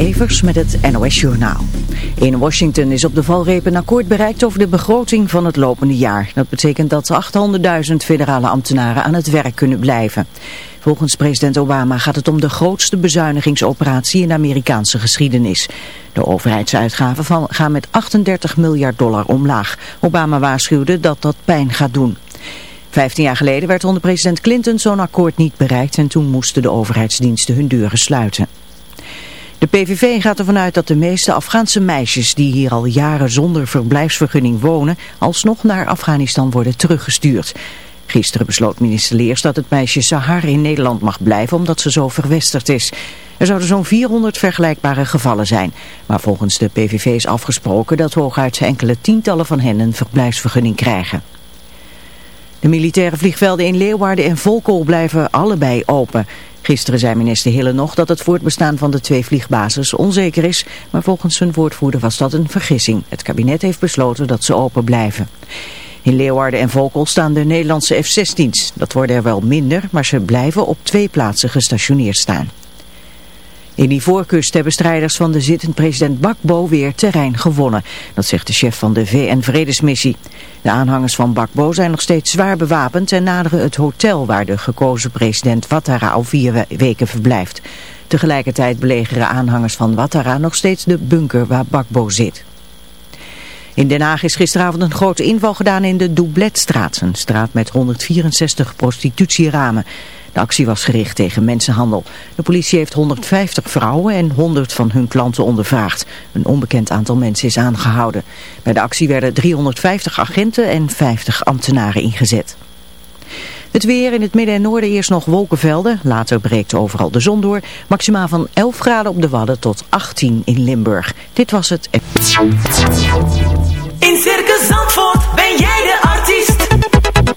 Evers met het NOS Journaal. In Washington is op de valreep een akkoord bereikt over de begroting van het lopende jaar. Dat betekent dat 800.000 federale ambtenaren aan het werk kunnen blijven. Volgens president Obama gaat het om de grootste bezuinigingsoperatie in de Amerikaanse geschiedenis. De overheidsuitgaven gaan met 38 miljard dollar omlaag. Obama waarschuwde dat dat pijn gaat doen. Vijftien jaar geleden werd onder president Clinton zo'n akkoord niet bereikt en toen moesten de overheidsdiensten hun deuren sluiten. De PVV gaat ervan uit dat de meeste Afghaanse meisjes die hier al jaren zonder verblijfsvergunning wonen, alsnog naar Afghanistan worden teruggestuurd. Gisteren besloot minister Leers dat het meisje Sahar in Nederland mag blijven omdat ze zo verwesterd is. Er zouden zo'n 400 vergelijkbare gevallen zijn. Maar volgens de PVV is afgesproken dat hooguit enkele tientallen van hen een verblijfsvergunning krijgen. De militaire vliegvelden in Leeuwarden en Volkel blijven allebei open. Gisteren zei minister Hille nog dat het voortbestaan van de twee vliegbases onzeker is, maar volgens zijn woordvoerder was dat een vergissing. Het kabinet heeft besloten dat ze open blijven. In Leeuwarden en Volkel staan de Nederlandse F-16's. Dat worden er wel minder, maar ze blijven op twee plaatsen gestationeerd staan. In die voorkust hebben strijders van de zittend president Bakbo weer terrein gewonnen. Dat zegt de chef van de VN-vredesmissie. De aanhangers van Bakbo zijn nog steeds zwaar bewapend en naderen het hotel waar de gekozen president Ouattara al vier weken verblijft. Tegelijkertijd belegeren aanhangers van Ouattara nog steeds de bunker waar Bakbo zit. In Den Haag is gisteravond een grote inval gedaan in de Doubletstraat, een straat met 164 prostitutieramen. De actie was gericht tegen mensenhandel. De politie heeft 150 vrouwen en 100 van hun klanten ondervraagd. Een onbekend aantal mensen is aangehouden. Bij de actie werden 350 agenten en 50 ambtenaren ingezet. Het weer in het midden en noorden eerst nog wolkenvelden. Later breekt overal de zon door. Maximaal van 11 graden op de Wadden tot 18 in Limburg. Dit was het. In Circus Zandvoort ben jij de.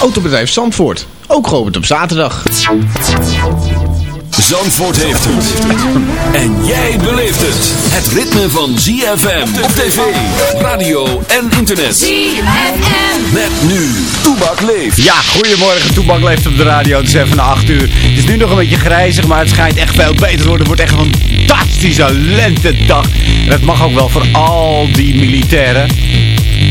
Autobedrijf Zandvoort, ook geopend op zaterdag. Zandvoort heeft het. En jij beleeft het. Het ritme van ZFM op tv, radio en internet. ZFM. Met nu, Toebak leeft. Ja, goedemorgen. Toebak leeft op de radio. Het is even na 8 uur. Het is nu nog een beetje grijzig, maar het schijnt echt veel beter te worden. Het wordt echt een fantastische lentedag. En dat mag ook wel voor al die militairen.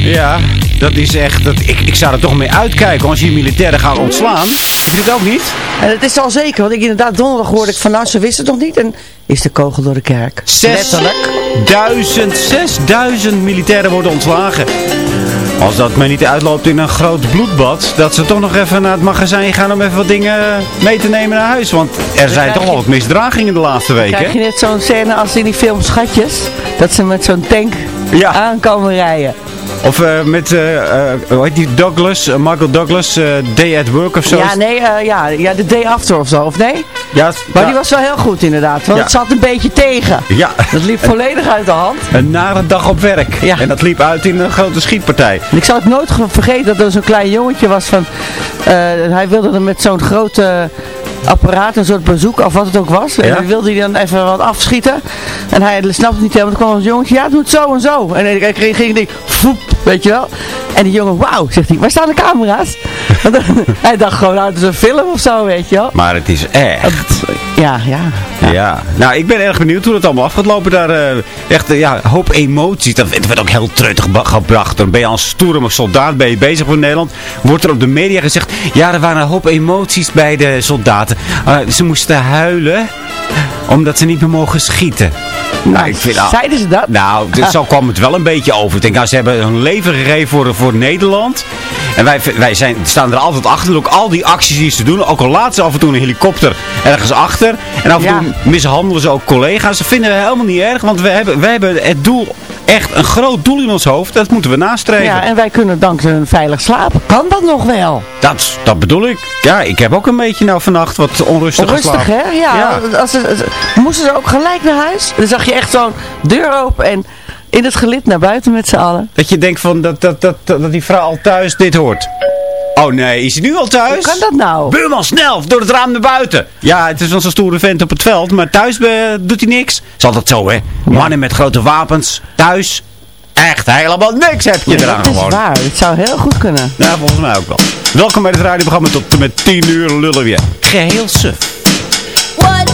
Ja, dat is echt... Dat, ik, ik zou er toch mee uitkijken als je militairen gaat ontslaan. Heb je het ook niet? En het is al zeker, want ik inderdaad donderdag hoorde ik van nou, ze wisten het nog niet. En is de kogel door de kerk. Letterlijk. 6000, 6000 militairen worden ontslagen. Als dat maar niet uitloopt in een groot bloedbad, dat ze toch nog even naar het magazijn gaan om even wat dingen mee te nemen naar huis. Want er zijn toch wel wat misdragingen de laatste weken. Krijg je net zo'n scène als in die film Schatjes? Dat ze met zo'n tank Ja. aankomen rijden. Of eh, met, eh, hoe heet die, Douglas, Michael Douglas, Day at Work of zo. Ja, nee, ja, ja, de day after of zo, of nee? Ja, Maar ja, die was wel heel goed inderdaad, want Ja. het zat een beetje tegen. Ja, Dat liep volledig uit de hand. een nare dag op werk. Ja. En dat liep uit in een grote schietpartij. En ik zal het nooit ge- vergeten dat er zo'n klein jongetje was van... hij wilde er met zo'n grote apparaat, een soort bezoek of wat het ook was. En dan wilde hij dan even wat afschieten. En hij snapte het niet helemaal. Toen kwam een jongetje, ja, het zo en zo. En hij ging, ging die, voep, weet je wel. En die jongen, wauw, zegt hij, waar staan de camera's? Hij dacht gewoon, nou, het is een film of zo, weet je wel. Maar het is echt. Ja, ja. Ja. nou ik ben erg benieuwd hoe het allemaal af gaat lopen daar. eh, echt, eh, ja, hoop emoties. Dat werd werd ook heel geba- gebracht. Dan ben je als stoere soldaat ben je bezig voor Nederland. Wordt er op de media gezegd, ja er waren een hoop emoties bij de soldaten. Eh, ze moesten huilen, omdat ze niet meer mogen schieten. Nou, ik vind, nou, Zeiden ze dat? nou, dus zo kwam het wel een beetje over. Ik denk, nou, ze hebben hun leven gegeven voor, voor Nederland. En wij, wij zijn, staan er altijd achter. Ook al die acties die ze doen. Ook al laten ze af en toe een helikopter ergens achter. En af en Ja. toe mishandelen ze ook collega's. Dat vinden we helemaal niet erg. Want we hebben, wij hebben het doel, echt een groot doel in ons hoofd. Dat moeten we nastreven. Ja, en wij kunnen dankzij hun veilig slapen. Kan dat nog wel? dat, dat bedoel ik. Ja, ik heb ook een beetje nou vannacht wat onrustig Rustig, geslapen. hè? Ja. Als ze, moesten ze ook gelijk naar huis? Dan zag je echt zo'n deur open en in het gelid naar buiten met z'n allen. Dat je denkt van dat, dat, dat, dat die vrouw al thuis dit hoort. Oh nee, is hij nu al thuis? Hoe kan dat nou? Buurman, snel, door het raam naar buiten. Ja, het is wel zo'n stoere vent op het veld, maar thuis eh, doet hij niks. Is altijd zo, hè. Mannen met grote wapens, thuis, echt helemaal niks heb je eraan dat is gewoon. waar. Het zou heel goed kunnen. Ja, volgens mij ook wel. Welkom bij het radioprogramma tot en met 10 uur lullen we je. Geheel suf. What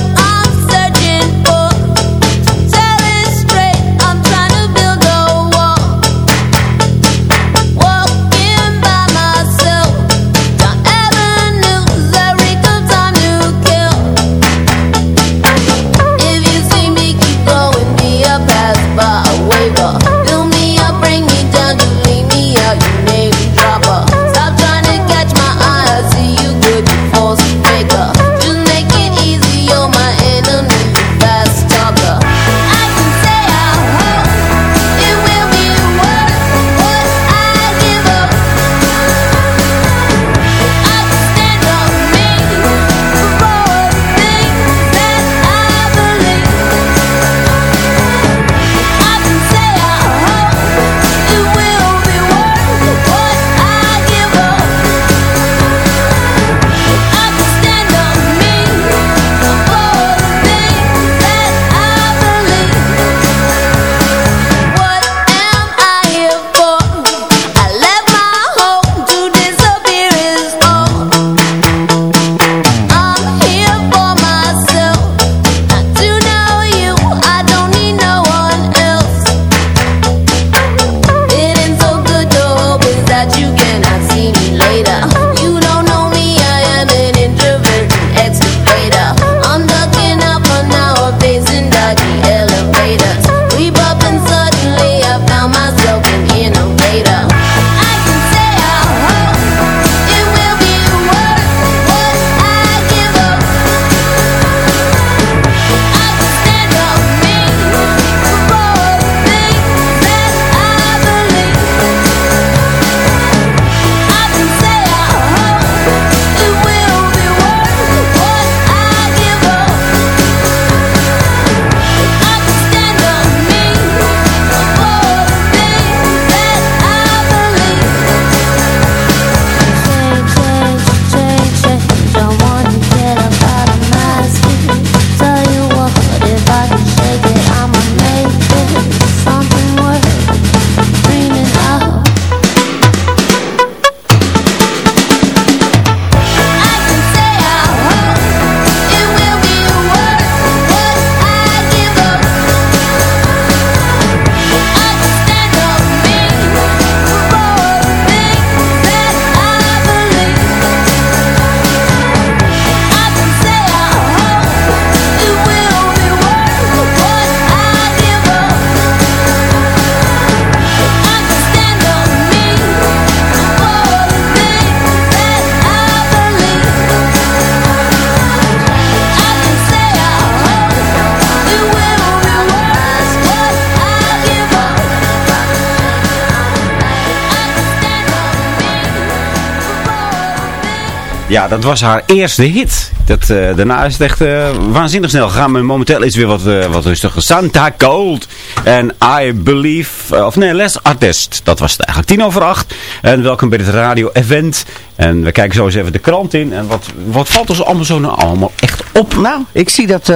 Ja, dat was haar eerste hit. Dat, eh, daarna is het echt eh, waanzinnig snel gegaan. Maar momenteel is het weer wat, eh, wat rustiger. Santa Cold. En I Believe... of nee, Les Artist. Dat was het eigenlijk. Tien over acht. En welkom bij dit radio-event. En we kijken zo eens even de krant in. En wat, wat valt ons allemaal zo nou allemaal echt op? Nou, ik zie dat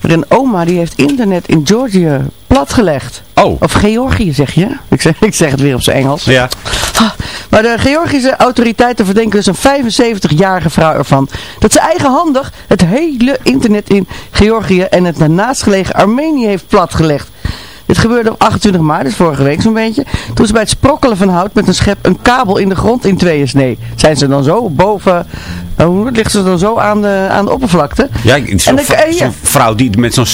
maar een oma die heeft internet in Georgië platgelegd. Oh. Of Georgië zeg je? Ik zeg, ik zeg het weer op zijn Engels. Ja. Maar de Georgische autoriteiten verdenken dus een 75-jarige vrouw ervan dat ze eigenhandig het hele internet in Georgië en het daarnaastgelegen Armenië heeft platgelegd. Dit gebeurde op 28 maart, dus vorige week zo'n beetje. Toen ze bij het sprokkelen van hout met een schep een kabel in de grond in tweeën snee. Zijn ze dan zo boven, eh, hoe ligt ze dan zo aan de, aan de oppervlakte? Ja, zo'n ja. vrouw die met zo'n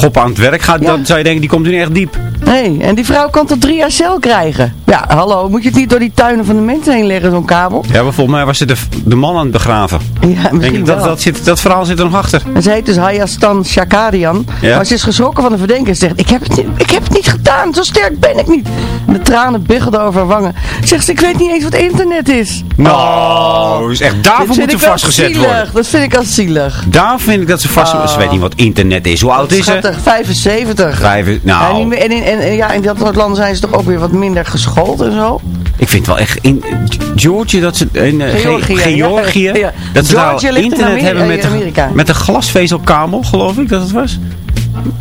schop aan het werk gaat, Ja. dan zou je denken, die komt nu echt diep. Nee, en die vrouw kan tot drie jaar cel krijgen. Ja, hallo, moet je het niet door die tuinen van de mensen heen leggen, zo'n kabel? Ja, maar volgens mij was ze de, de man aan het begraven. Ja, Denk misschien ik, dat, wel. dat, zit, dat verhaal zit er nog achter. En ze heet dus Hayastan Shakarian. Ja. Maar ze is geschrokken van de verdenking. Ze zegt, ik heb, het niet, ik heb het niet gedaan. Zo sterk ben ik niet. En de tranen biggelden over haar wangen. Zegt ze, ik weet niet eens wat internet is. Nou, dus echt daarvoor ik wel vastgezet zielig. worden. Dat vind ik als zielig. Daar vind ik dat ze vast... Oh. Ze weet niet wat internet is. Hoe oud is ze? Schattig, 75. Vijf, En, nou, in, en, in, en ja, in dat soort landen zijn ze toch ook weer wat minder geschoold en zo. ik vind wel echt... In Georgië, dat ze... In, eh, Ge- Georgië, Georgië, ja. Ja. dat ze daar in internet hebben met, eh, een- Amerika. met een glasvezelkabel, geloof ik dat het was.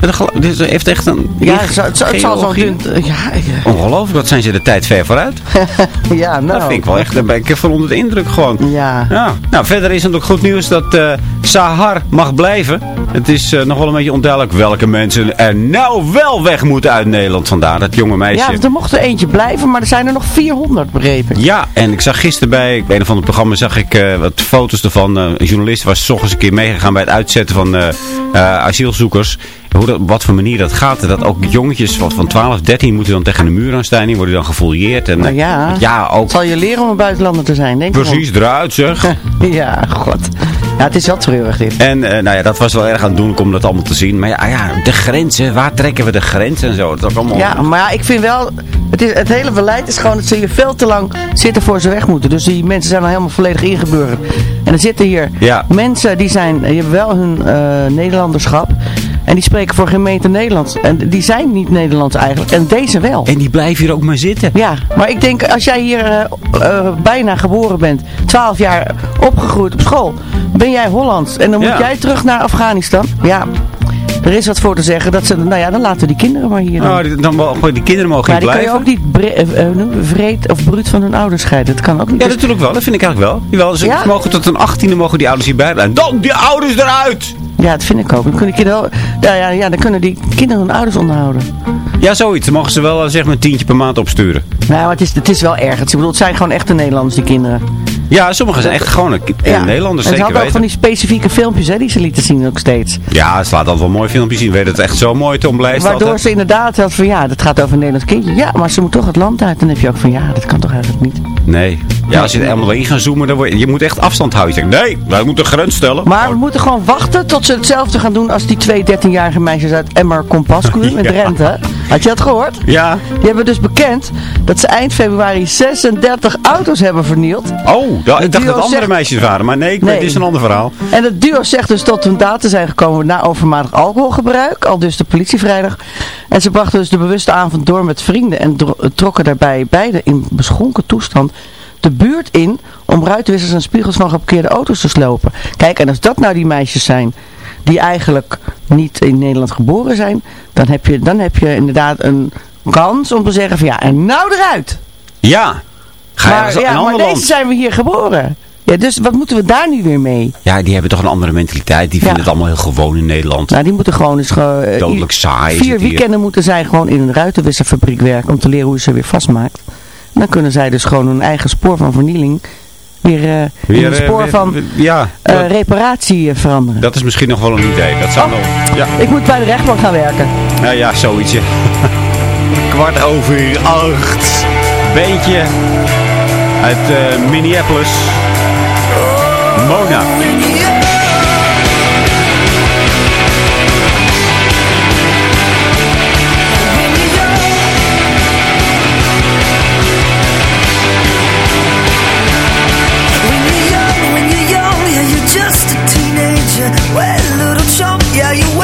Met dit heeft echt een... Ja, het, zal- het, zal- dun... Ja, ja, Ongelooflijk, wat zijn ze de tijd ver vooruit. ja, nou. Dat vind ik wel echt, daar ben ik van onder de indruk gewoon. Ja. Ja. Nou, verder is het ook goed nieuws dat eh, Sahar mag blijven. Het is eh, nog wel een beetje onduidelijk welke mensen er nou wel weg moeten uit Nederland vandaar. Dat jonge meisje. Ja, er mocht er eentje blijven, maar er zijn er nog 400, begrepen. Ja, en ik zag gisteren bij een of ander programma zag ik eh, wat foto's ervan. Eh, een journalist was 's ochtends een keer meegegaan bij het uitzetten van asielzoekers. Hoe dat, op wat voor manier dat gaat. Dat ook jongetjes wat van 12, 13 moeten dan tegen de muur aan staan. Die worden dan gefouilleerd. En, Nou ja. ja, ook zal je leren om een buitenlander te zijn, denk ik. precies eruit zeg. Ja, god. Ja, het is wel treurig dit. En eh, nou ja, dat was wel erg aan het doen om dat allemaal te zien. Maar ja, ah ja, de grenzen, waar trekken we de grens en zo. Dat is ook allemaal... Ja, maar ja, ik vind wel, het, is, het hele beleid is gewoon dat ze hier veel te lang zitten voor ze weg moeten. Dus die mensen zijn al helemaal volledig ingeburgerd. En er zitten hier Ja. mensen die zijn, die hebben wel hun eh, Nederlanderschap. En die spreken voor meter Nederlands. En die zijn niet Nederlands eigenlijk. En deze wel. En die blijven hier ook maar zitten. Ja, maar ik denk als jij hier eh, eh, bijna geboren bent, 12 jaar opgegroeid op school, ben jij Hollands en dan moet Ja. jij terug naar Afghanistan. Ja, er is wat voor te zeggen. Dat ze, nou ja, dan laten we die kinderen maar hier. Nou, dan, mogen- die kinderen mogen maar hier die kan je blijven. ook niet eh, vreed of bruut van hun ouders scheiden. Dat kan ook niet. Ja, natuurlijk wel. Dat vind ik eigenlijk wel. Jawel, ze Ja? mogen tot een 18e mogen die ouders hierbij blijven. Dan die ouders eruit! Ja, dat vind ik ook. Dan kunnen, kinderen, ja, ja, ja, dan kunnen die kinderen hun ouders onderhouden. Ja, zoiets. Dan mogen ze wel eh, zeg maar een tientje per maand opsturen. Nou, maar het is, het is wel erg. Ik bedoel, het zijn gewoon echte Nederlanders, die kinderen. Ja, sommigen zijn echt gewoon een, Ja. Nederlanders, en ze hadden ook van die specifieke filmpjes hè, die ze lieten zien ook steeds. Ja, het slaat altijd wel mooie filmpjes zien. Weet het echt zo mooi te omblijst Waardoor altijd. ze inderdaad had van ja, dat gaat over een Nederlands kindje. Ja, maar ze moet toch het land uit. Dan heb je ook van ja, dat kan toch eigenlijk niet. Nee. Ja, als je er helemaal in gaat zoomen, dan word je, je moet echt afstand houden. Je zegt, nee, wij moeten een grens stellen. Maar we moeten gewoon wachten tot ze hetzelfde gaan doen als die twee 13-jarige meisjes uit Emmer in Ja. Drenthe. Had je dat gehoord? Ja. Die hebben dus bekend dat ze eind februari 36 auto's hebben vernield. Oh, ik dacht dat andere zegt- meisjes waren. Maar nee, ik Nee. weet, dit is een ander verhaal. En het duo zegt dus tot hun daad te zijn gekomen na overmatig alcoholgebruik. Al dus de politie vrijdag. En ze brachten dus de bewuste avond door met vrienden. En trokken daarbij beide in beschonken toestand de buurt in om ruitenwissers en spiegels van geparkeerde auto's te slopen. Kijk, en als dat nou die meisjes zijn die eigenlijk niet in Nederland geboren zijn, dan heb je, dan heb je inderdaad een kans om te zeggen van ja, en nou eruit. Ja. Ga je Maar, in ja, een maar ander deze land. zijn we hier geboren. Ja, dus wat moeten we daar nu weer mee? Ja, die hebben toch een andere mentaliteit. Die vinden Ja. het allemaal heel gewoon in Nederland. Nou, die moeten gewoon eens gewoon... eh, Dodelijk saai Vier hier. weekenden moeten zij gewoon in een ruitenwisserfabriek werken om te leren hoe je ze weer vastmaakt. En dan kunnen zij dus gewoon hun eigen spoor van vernieling weer, Weer, een eh, spoor weer- van Ja, eh, dat, reparatie veranderen. dat is misschien nog wel een idee. Dat zou Oh. nog... Ja, Ik moet bij de rechtbank gaan werken. nou ja, zoiets. Kwart over acht. Beentje uit Minneapolis. Mona. Yeah, you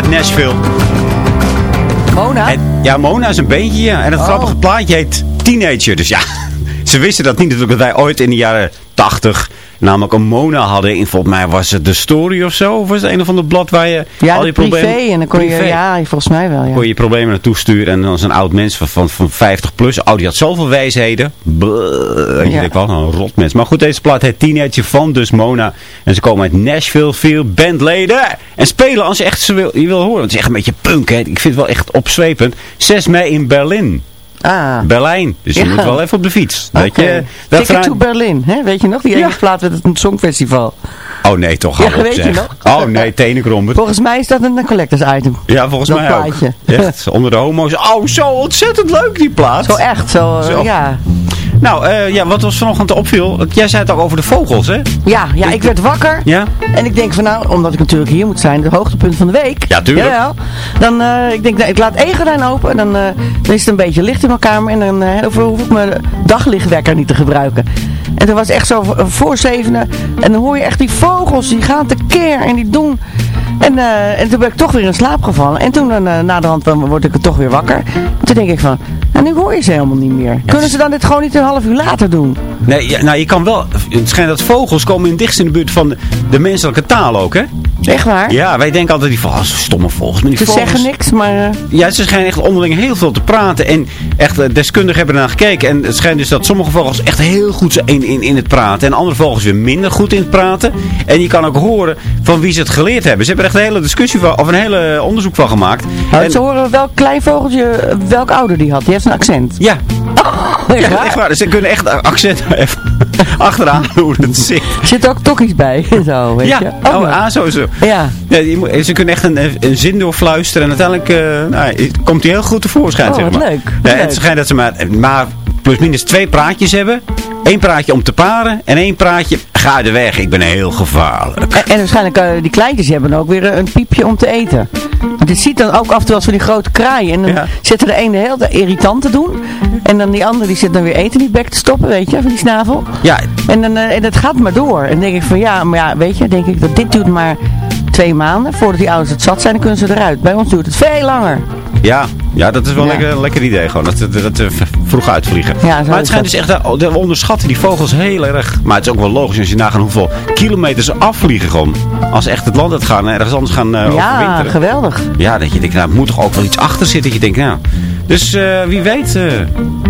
uit Nashville. Mona? En, ja, Mona is een beentje, ja. En het Oh. grappige plaatje heet Teenager. Dus ja, ze wisten dat niet natuurlijk. Dat wij ooit in de jaren 80 namelijk een Mona hadden. In, volgens mij was het de story of zo. Of was het een of ander blad waar je Ja, al je privé. problemen... En dan kon je, Privé. ja, volgens mij wel, ja. kon je je problemen naartoe sturen. En dan is een oud mens van, van, van 50 plus. Oh, die had zoveel wijsheden. Bleh, Ja. denkt wel, een rot mens. Maar goed, deze plaat heet Teenager van dus Mona. En ze komen uit Nashville, veel bandleden. En spelen als je echt ze wil, je wil horen. Want het is echt een beetje punk, hè. Ik vind het wel echt opzwepend. 6 mei in Berlin. Ah. Berlijn. Dus je Ja. moet wel even op de fiets. Oké. Weet je, dat Ticket to vraag- Berlin, hè? weet je nog? Die Ja. ene plaat met het Songfestival. Oh nee, toch. Hou Ja, op, weet je nog? Oh nee, tenenkrommen. Volgens mij is dat een collectors item. Ja, volgens Dat mij plaatje. ook. Echt, onder de homo's. Oh, zo ontzettend leuk die plaat. Zo echt, zo, Zo. ja. Nou, eh, ja, wat was vanochtend opviel. Jij zei het ook over de vogels, hè? Ja, ja, ik werd wakker. Ja? En ik denk van nou, omdat ik natuurlijk hier moet zijn, het hoogtepunt van de week. Ja, tuurlijk. Jawel. Dan, eh, ik denk, nou, ik laat één gordijn open. Dan, eh, dan is het een beetje licht in mijn kamer. En dan eh, hoef ik mijn daglichtwekker niet te gebruiken. En toen was het echt zo voor zevenen. En dan hoor je echt die vogels, die gaan tekeer en die doen... En, eh, en toen ben ik toch weer in slaap gevallen. En toen, uh, na de hand, dan word ik er toch weer wakker. En toen denk ik van, nou nu hoor je ze helemaal niet meer. Kunnen ze dan dit gewoon niet een half uur later doen? Nee, ja, nou je kan wel... Het schijnt dat vogels komen in dichtst in de buurt van de, menselijke taal ook, hè? Echt waar? Ja, wij denken altijd die van, oh, stomme vogels. Maar die Ze vogels, zeggen niks, maar... eh, Ja, ze schijnen echt onderling heel veel te praten. En echt, eh, deskundigen hebben ernaar gekeken. En het schijnt dus dat sommige vogels echt heel goed zijn in, in, in het praten. En andere vogels weer minder goed in het praten. En je kan ook horen van wie ze het geleerd hebben. Ze hebben er echt een hele discussie van, of een hele onderzoek van gemaakt. Nou, En- ze horen welk klein vogeltje, welk ouder die had. Die heeft een accent. ja, Echt ja, echt waar. Ze kunnen echt accent even achteraan hoe het zit. Er zitten ook tokkies bij. Zo, weet Ja, je. oh, ja. ah, zo, zo. ja. Ja, moet- ze kunnen echt een, een zin doorfluisteren. En uiteindelijk eh, nou, komt hij heel goed tevoorschijn. Oh, zeg maar. leuk, Ja, wat en het leuk. schijnt dat ze maar, maar plus minus twee praatjes hebben. Eén praatje om te paren. En één praatje, ga de weg, ik ben heel gevaarlijk. En, en waarschijnlijk uh, die kleintjes hebben ook weer een piepje om te eten. Want je ziet dan ook af en toe als we die grote kraaien. En dan Ja. zitten de ene heel irritant te doen. En dan die andere die zit dan weer eten in die bek te stoppen, weet je, van die snavel. Ja, En, dan, eh, en dat gaat maar door. En dan denk ik van ja, maar ja, weet je, denk ik dat dit duurt maar twee maanden. Voordat die ouders het zat zijn, dan kunnen ze eruit. Bij ons duurt het veel langer. ja, ja, dat is wel Ja. lekker, een lekker idee gewoon. Dat, dat, vroeg uitvliegen. Ja, maar het schijnt dus echt, we onderschatten die vogels heel erg. Maar het is ook wel logisch als je nagaan hoeveel kilometers ze afvliegen gewoon. Als ze echt het land uit gaan en ergens anders gaan eh ja, geweldig. Ja, dat je denkt, nou, er moet toch ook wel iets achter zitten. Dat je denkt, nou. Dus eh, wie weet, eh,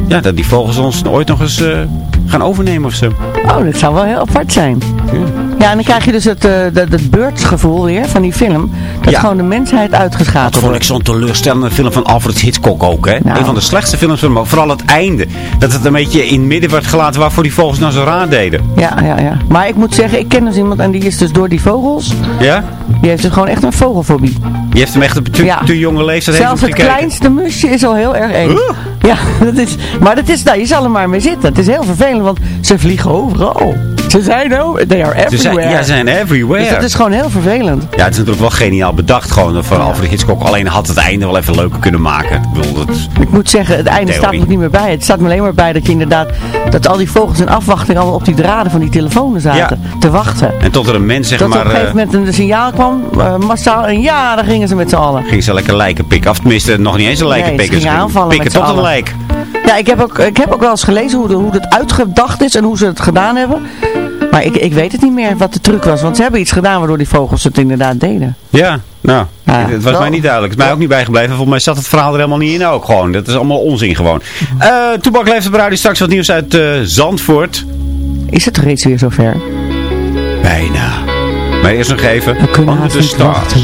ja, dat die vogels ons ooit nog eens eh, gaan overnemen of zo. Oh, dat zou wel heel apart zijn. Ja. Ja, en dan krijg je dus het, eh dat, het beurtsgevoel weer van die film. Dat Ja. gewoon de mensheid Dat uitgeschakeld vond ik wordt. zo'n teleurstellende film van Alfred Hitchcock ook, hè. Nou. Een van de slechtste films van hem, vooral het einde. Dat het een beetje in het midden werd gelaten waarvoor die vogels nou zo raar deden. Ja, ja, ja. Maar ik moet zeggen, ik ken dus iemand en die is dus door die vogels, Ja? die heeft dus gewoon echt een vogelfobie. Je heeft hem echt op te, Ja. jonge leeftijd Zelfs het gekeken. kleinste musje is al heel erg eng. Ja, dat is, maar dat is, nou, je zal er maar mee zitten. Het is heel vervelend, want ze vliegen overal. Ze zijn, oh, they are Ze zijn, everywhere. ja, ze zijn everywhere. Dus dat is gewoon heel vervelend. Ja, het is natuurlijk wel geniaal bedacht gewoon van Alfred Hitchcock. Alleen had het einde wel even leuker kunnen maken. Ik bedoel, dat... Ik moet zeggen, het einde Theorie. staat me niet meer bij. Het staat me alleen maar bij dat je inderdaad, dat al die vogels in afwachting allemaal op die draden van die telefoons zaten. Te wachten. En tot er een mens, zeg er maar, op een eh, gegeven moment een signaal kwam, eh, massaal, en ja, daar gingen ze met z'n allen. ging ze lekker lijken pikken. Of tenminste, nog niet eens een lijken Nee, ze pikken. gingen Ze aanvallen pikken met tot een Ja, ik heb ook, ik heb ook wel eens gelezen hoe, de, hoe het uitgedacht is en hoe ze het gedaan hebben. Maar ik, ik weet het niet meer wat de truc was, want ze hebben iets gedaan waardoor die vogels het inderdaad deden. Ja, nou, Ja, het was wel. mij niet duidelijk. Het is mij ook niet bijgebleven. Volgens mij zat het verhaal er helemaal niet in ook gewoon. Dat is allemaal onzin gewoon. Eh Toebak leeft op radio. Straks wat nieuws uit eh, Zandvoort. Is het reeds weer zover? Bijna. Maar eerst nog even. We kunnen niet stars. wachten.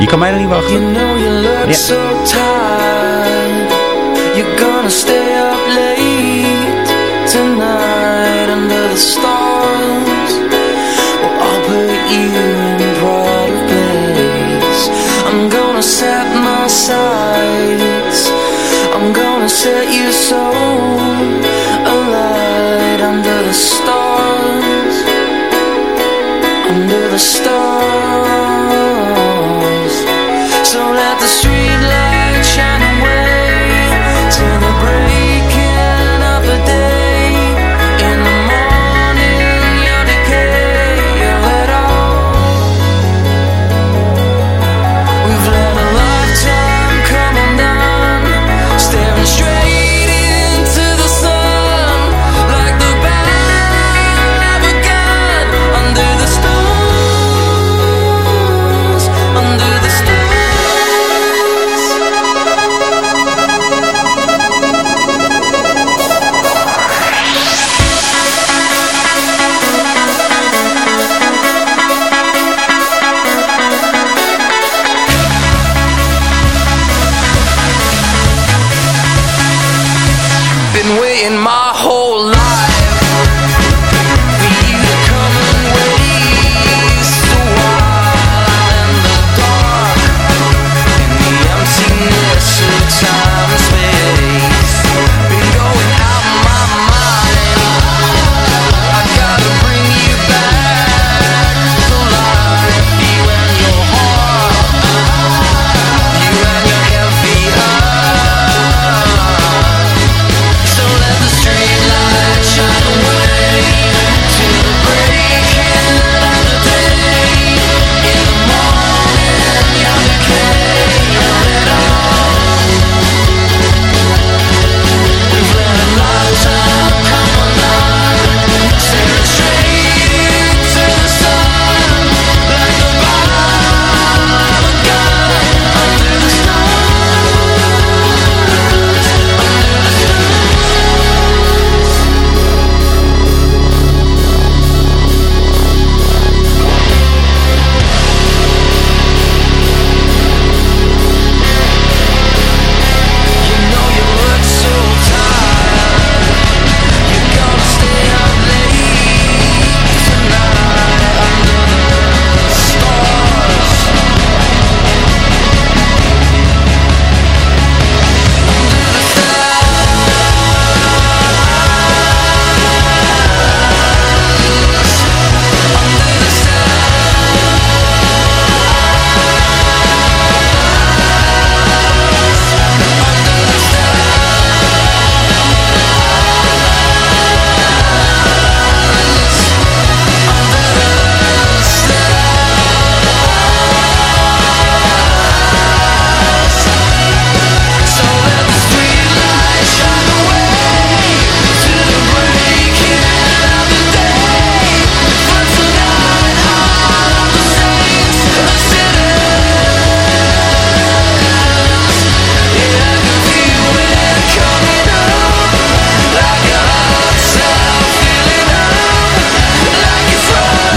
Je kan mij er niet wachten. You know you look Ja. so tired. You're gonna stay up late tonight under the stars. Well, I'll put you in. I'm gonna set my sights. I'm gonna set soul alight under the stars. Under the stars.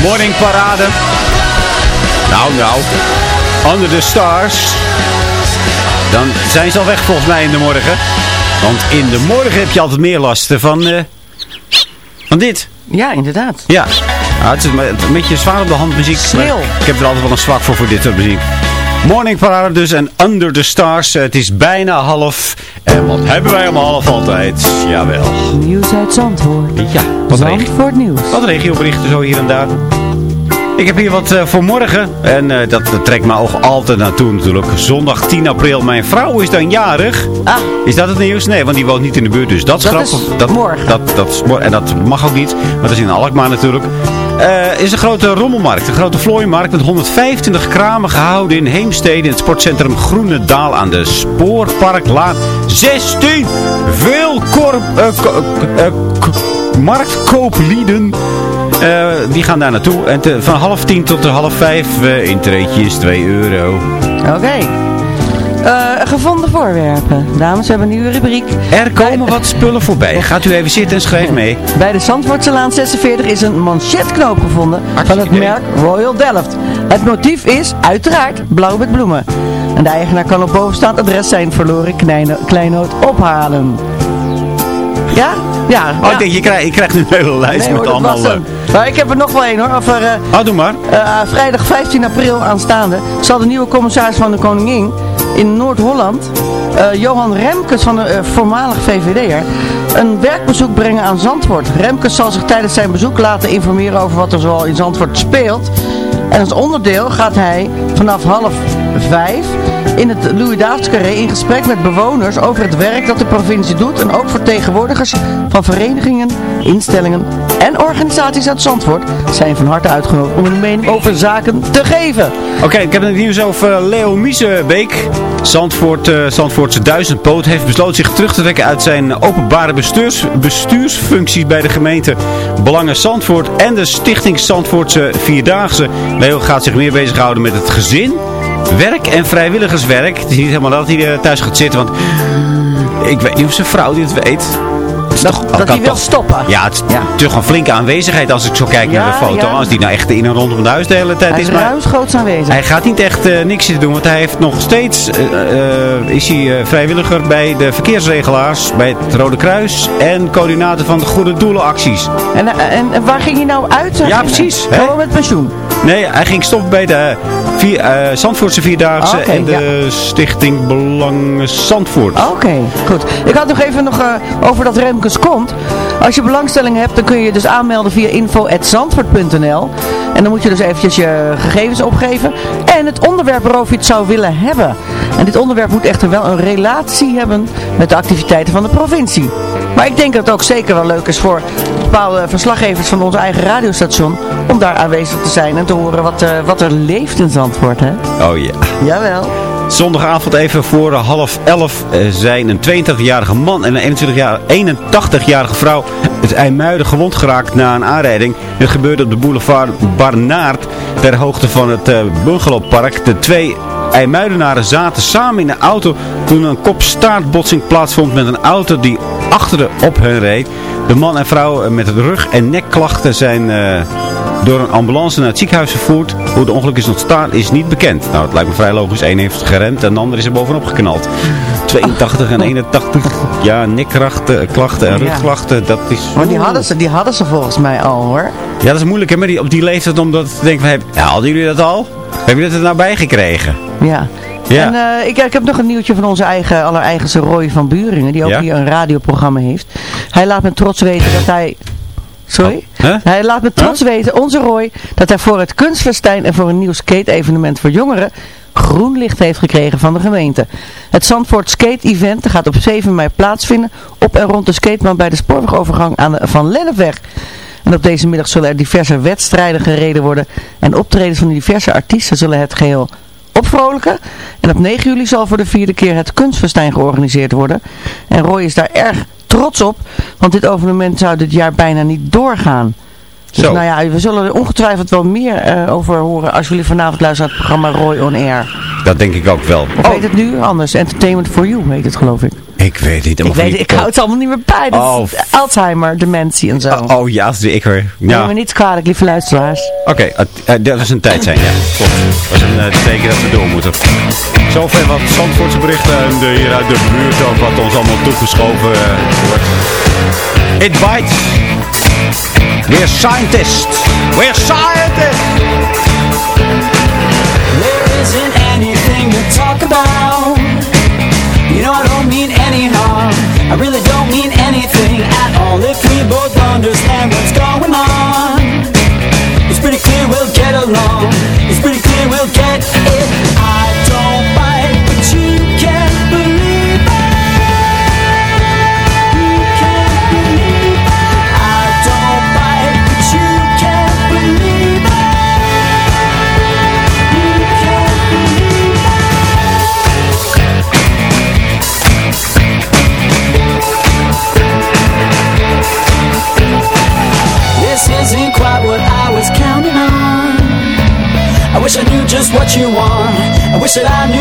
Morning Parade. Nou, nou. Under the Stars. Dan zijn ze al weg volgens mij in de morgen. Want in de morgen heb je altijd meer last van, eh, van dit. Ja, inderdaad. Ja, het is een beetje zwaar op de hand muziek. Sneeuw. Ik heb er altijd wel een zwak voor, voor dit soort muziek. Morning Parade dus en Under the Stars. Het is bijna half. En wat hebben wij om half altijd? Jawel. Nieuws uit Zandvoort. Ja, wat Zandvoort nieuws. wat regioberichten zo hier en daar. Ik heb hier wat eh, voor morgen. En eh, dat, trekt mijn oog altijd naartoe natuurlijk. Zondag 10 april. Mijn vrouw is dan jarig. Ah, Is dat het nieuws? Nee, want die woont niet in de buurt. Dus dat is Dat grappig. is morgen. Dat, dat is mor- en dat mag ook niet. Want dat is in Alkmaar natuurlijk. Eh is een grote rommelmarkt. Een grote vlooimarkt met 125 kramen gehouden in Heemstede. In het sportcentrum Groene Daal aan de Spoorparklaan 16. Veel eh, eh, marktkooplieden. die gaan daar naartoe. En van half tien tot half vijf. intreetje is 2 euro. oké. Eh, gevonden voorwerpen. Dames, we hebben een nieuwe rubriek. Er komen wat spullen voorbij. Gaat u even zitten en schrijf mee. Bij de Zandvoortselaan 46 is een manchetknoop gevonden van het idee. merk Royal Delft. Het motief is uiteraard blauw met bloemen. En de eigenaar kan op bovenstaand adres zijn verloren kleine, kleinoot ophalen. Ja? Ja. Oh, ja. ik denk, je krijgt, je krijgt nu een hele lijst Nee, met allemaal... eh, Maar ik heb er nog wel één hoor. Over, eh, Oh, doe maar. eh, vrijdag 15 april aanstaande zal de nieuwe commissaris van de Koningin in Noord-Holland, Johan Remkes van de voormalig VVD'er, een werkbezoek brengen aan Zandvoort. Remkes zal zich tijdens zijn bezoek laten informeren over wat er zoal in Zandvoort speelt. En als onderdeel gaat hij vanaf half vijf in het Louis Davids Carré in gesprek met bewoners over het werk dat de provincie doet. En ook vertegenwoordigers van verenigingen, instellingen en organisaties uit Zandvoort zijn van harte uitgenodigd om hun mening over zaken te geven. Oké, ik heb het nieuws over Leo Miezebeek. Zandvoort, eh, Zandvoortse duizendpoot heeft besloten zich terug te trekken uit zijn openbare bestuurs, bestuursfuncties bij de gemeente Belangen Zandvoort en de stichting Zandvoortse Vierdaagse. Leo gaat zich meer bezighouden met het gezin, werk en vrijwilligerswerk. Het is niet helemaal dat hij eh, thuis gaat zitten, want ik weet niet of zijn vrouw dit weet. Het is toch- Dat kan hij wil toch- stoppen. Ja, het is Ja. toch een flinke aanwezigheid als ik zo kijk Ja, naar de foto. ja. Als die nou echt in en rondom het huis de hele tijd Hij is. is Maar ruimschoots aanwezig. hij gaat niet echt eh, niks zitten doen, want hij heeft nog steeds, eh, is hij vrijwilliger bij de verkeersregelaars, bij het Rode Kruis en coördinator van de Goede Doelenacties. En, en, waar ging hij nou uit? Ja, precies? Gewoon met pensioen. Nee, hij ging stoppen bij de vier, eh, Zandvoortse Vierdaagse Oké, en de Stichting Belangen Zandvoort. Oké, goed. Ik had nog even nog, eh, over dat Remkes komt. Als je belangstelling hebt, dan kun je je dus aanmelden via info.zandvoort.nl. En dan moet je dus eventjes je gegevens opgeven. En het onderwerp waarover je het zou willen hebben. En dit onderwerp moet echter wel een relatie hebben met de activiteiten van de provincie. Maar ik denk dat het ook zeker wel leuk is voor bepaalde verslaggevers van ons eigen radiostation. Om daar aanwezig te zijn en te horen wat, eh, wat er leeft in Zandvoort. Hè? Oh ja. Jawel. Zondagavond even voor half elf eh, zijn een 22-jarige man en een 21-jarige 81-jarige vrouw het IJmuiden gewond geraakt na een aanrijding. Dit gebeurde op de boulevard Barnaert ter hoogte van het eh, bungalowpark. De twee IJmuidenaren zaten samen in de auto toen een kopstaartbotsing plaatsvond met een auto die achter de op hen reed. De man en vrouw eh, met rug- en nekklachten zijn... eh, door een ambulance naar het ziekenhuis vervoerd. Hoe de ongeluk is ontstaan is niet bekend. Nou, het lijkt me vrij logisch. Eén heeft geremd en de ander is er bovenop geknald. 82 en 81. Ja, nekklachten klachten en rugklachten. Dat is... Maar die hadden, ze, die hadden ze volgens mij al hoor. Ja, dat is moeilijk hè, maar die, op die leeftijd omdat denken van... Ja, hadden jullie dat al? Hebben jullie dat er nou bij gekregen? Ja. Ja. En eh, ik, ik heb nog een nieuwtje van onze eigen, allereigenste Roy van Buringen, die ook Ja? hier een radioprogramma heeft. Hij laat me trots weten dat hij... Sorry? Oh? Hij laat me trots weten, onze Roy, dat hij voor het kunstfestijn en voor een nieuw skate-evenement voor jongeren groen licht heeft gekregen van de gemeente. Het Zandvoort Skate Event gaat op 7 mei plaatsvinden op en rond de skatebaan bij de spoorwegovergang aan de Van Lennepweg. En op deze middag zullen er diverse wedstrijden gereden worden en optredens van diverse artiesten zullen het geheel opvrolijken. En op 9 juli zal voor de vierde keer het kunstfestijn georganiseerd worden. En Roy is daar erg trots op, want dit evenement zou dit jaar bijna niet doorgaan. Dus Zo. nou ja, we zullen er ongetwijfeld wel meer eh, over horen als jullie vanavond luisteren naar het programma Roy On Air. Dat denk ik ook wel. Of heet het nu anders? Entertainment for You heet het geloof ik. Ik weet niet. Ik, weet, ik hou het allemaal niet meer bij. Dat Oh. is Alzheimer, dementie en zo. Oh, oh ja, ik weer. Neem Ja. me niet kwalijk, lieve luisteraars. Oké, eh, eh, dat is een tijd zijn, ja. Klopt. Dat is een eh, teken dat we door moeten. Zover wat Zandvoortse berichten en de, hier uit de buurt ook wat ons allemaal toegeschoven wordt. It bites. We're scientists. We're scientists. There isn't anything to talk about. You know I don't mean. I really don't mean anything at all. If we both understand what's going on, it's pretty clear we'll get along. It's pretty clear we'll get it. I wish that I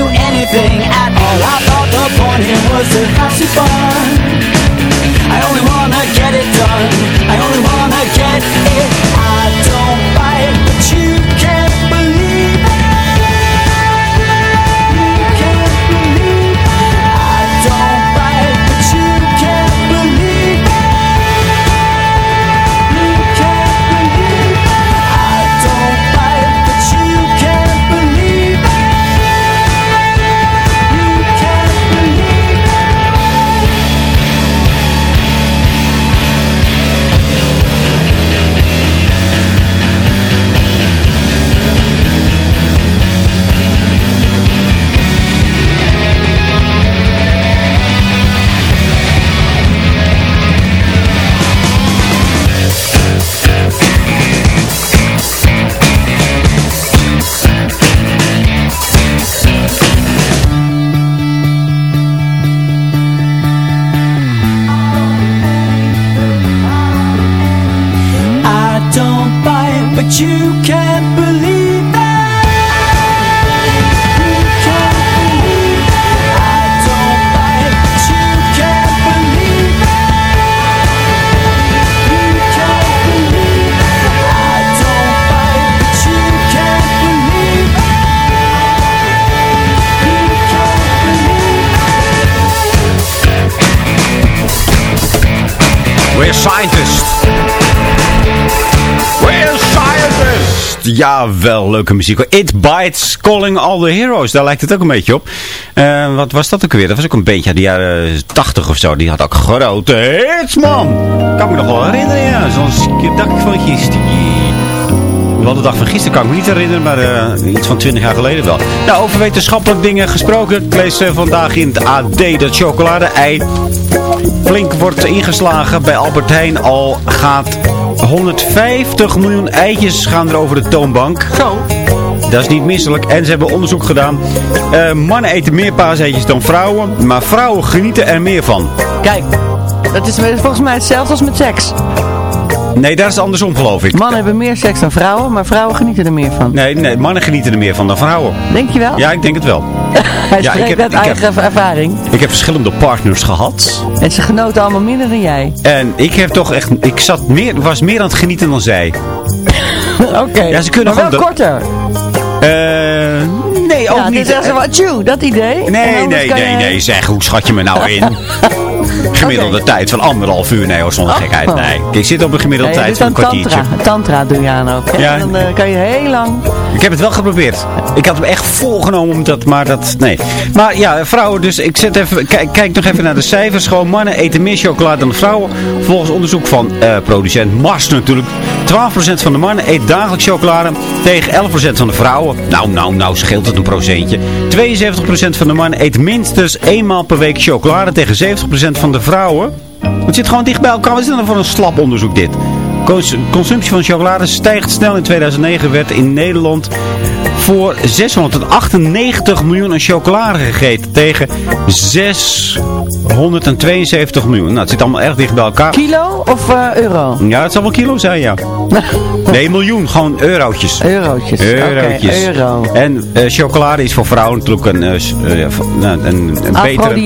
We're scientists. We're scientists. Ja, wel leuke muziek. It Bites, Calling All the Heroes. Daar lijkt het ook een beetje op. Eh, wat was dat ook weer? Dat was ook een beetje uit de jaren 80 of zo. Die had ook grote hits, man. Kan me nog wel herinneren, ja. Zo'n gisteren. Wel de dag van gisteren kan ik me niet herinneren, maar eh, iets van 20 jaar geleden wel. Nou, over wetenschappelijk dingen gesproken. Ik lees eh, vandaag in het AD dat chocolade-ei flink wordt ingeslagen bij Albert Heijn. Al gaat 150 miljoen eitjes gaan er over de toonbank. Zo. Dat is niet misselijk. En ze hebben onderzoek gedaan. Eh, mannen eten meer paaseitjes dan vrouwen. Maar vrouwen genieten er meer van. Kijk, dat is volgens mij hetzelfde als met seks. Nee, dat is andersom geloof ik. Mannen hebben meer seks dan vrouwen, maar vrouwen genieten er meer van. Nee, nee, mannen genieten er meer van dan vrouwen. Denk je wel? Ja, ik denk het wel. Hij ja, ik heb- uit ik heb- eigen ervaring. Ik heb verschillende partners gehad. En ze genoten allemaal minder dan jij. En ik heb toch echt... Ik zat meer, was meer aan het genieten dan zij. Oké. Ja, ze kunnen maar wel de- korter. Eh, nee, ook ja, niet. Dus zeggen ze wat, tjoe, dat idee. Nee, nee, nee, je- nee. Zeg, hoe schat je me nou in? Gemiddelde tijd van anderhalf uur. Nee hoor, zonder Oh. gekheid. Nee. Ik zit op een gemiddelde Nee, tijd van een kwartiertje. tantra. Tantra doe je aan ook. hè? Ja. En dan eh, kan je heel lang... Ik heb het wel geprobeerd. Ik had hem echt voorgenomen om dat, maar dat, nee. Maar ja, vrouwen, dus ik zet even, kijk, kijk nog even naar de cijfers. Gewoon mannen eten meer chocolade dan vrouwen. Volgens onderzoek van eh, producent Mars natuurlijk. 12% van de mannen eet dagelijks chocolade tegen 11% van de vrouwen. Nou, nou, nou scheelt het een procentje. 72% van de mannen eet minstens eenmaal per week chocolade tegen 70% van de vrouwen. Het zit gewoon dicht bij elkaar. Wat is dat nou voor een slap onderzoek dit? Cons- consumptie van chocolade stijgt snel. In 2009 werd in Nederland voor 698 miljoen aan chocolade gegeten. Tegen 672 miljoen. Nou, het zit allemaal erg dicht bij elkaar. Kilo of eh, euro? Ja, het zal wel kilo zijn, ja. Nee, miljoen. Gewoon eurotjes. Eurotjes. Oké, euro. En eh, chocolade is voor vrouwen natuurlijk een, nou, een, een betere...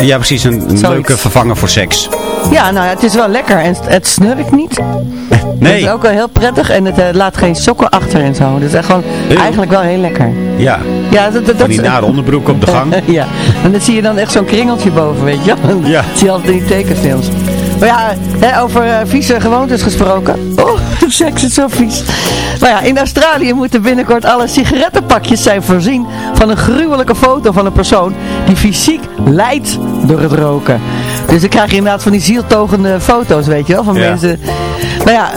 Ja, precies. Een, een Zoiets. leuke vervanger voor seks. Ja, nou ja, het is wel lekker en het, het snurkt niet. Nee. is ook wel heel prettig en het eh, laat geen sokken achter en zo. Dus echt gewoon eigenlijk wel heel lekker. Ja. Ja, dat, dat, die nare onderbroek op de gang. ja, en dan zie je dan echt zo'n kringeltje boven, weet je wel. Ja. Dat zie je altijd in die tekenfilms. Maar ja, hè, over eh, vieze gewoontes gesproken. Oh, seks is zo vies. Maar ja, in Australië moeten binnenkort alle sigarettenpakjes zijn voorzien van een gruwelijke foto van een persoon die fysiek lijdt door het roken. Dus dan krijg je inderdaad van die zieltogende foto's, weet je wel, van Ja. mensen. Maar ja,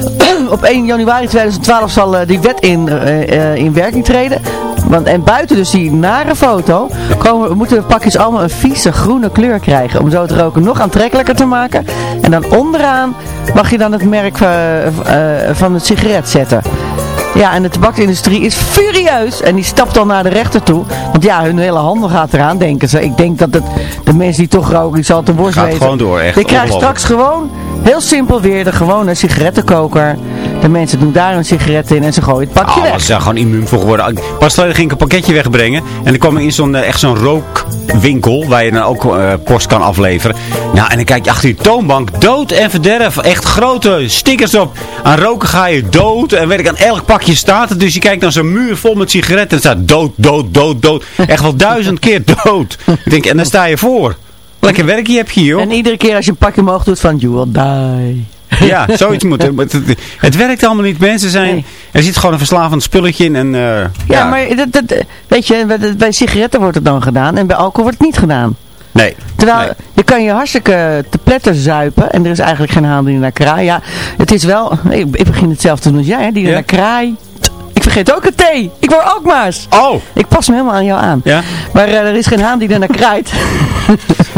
op 1 januari 2012 zal eh, die wet in, eh, eh, in werking treden. Want, en buiten dus die nare foto komen, moeten de pakjes allemaal een vieze groene kleur krijgen. Om zo het roken nog aantrekkelijker te maken. En dan onderaan mag je dan het merk van het sigaret zetten. Ja, en de tabaksindustrie is furieus. En die stapt dan naar de rechter toe. Want ja, hun hele handel gaat eraan, denken ze. Ik denk dat het, de mensen die toch roken, die zal het een worst wezen. gewoon door, echt straks gewoon, heel simpel weer, de gewone sigarettenkoker. De mensen doen daar een sigaret in en ze gooien het pakje Oh, weg. was daar gewoon immuun voor geworden. Pas geleden ging ik een pakketje wegbrengen. En dan kwam ik in zo'n, eh, echt zo'n rookwinkel. Waar je dan ook eh, post kan afleveren. Nou, en dan kijk je achter die toonbank. Dood en verderf. Echt grote stickers op. Aan roken ga je dood. En weet ik, aan elk pakje staat het. Dus je kijkt naar zo'n muur vol met sigaretten. En staat dood, dood, dood, dood. Echt wel duizend keer dood. Ik denk, en dan sta je voor. Lekker werkje heb je hier, joh. En iedere keer als je een pakje omhoog doet van, you will die. Ja, zoiets moet. Het, werkt allemaal niet. Mensen zijn... Nee. Er zit gewoon een verslavend spulletje in. En, eh, Ja, maar dat, dat, weet je, bij- bij sigaretten wordt het dan gedaan en bij alcohol wordt het niet gedaan. Nee. Terwijl Nee. je kan je hartstikke te pletter zuipen en er is eigenlijk geen haan die naar kraai. Ja, het is wel, ik, ik begin hetzelfde te doen als jij, hè, die Ja? naar kraai. Ik vergeet ook het thee. Ik word ook maas. Oh! Ik pas me helemaal aan jou aan. Ja? Maar eh, er is geen haan die er naar kraait.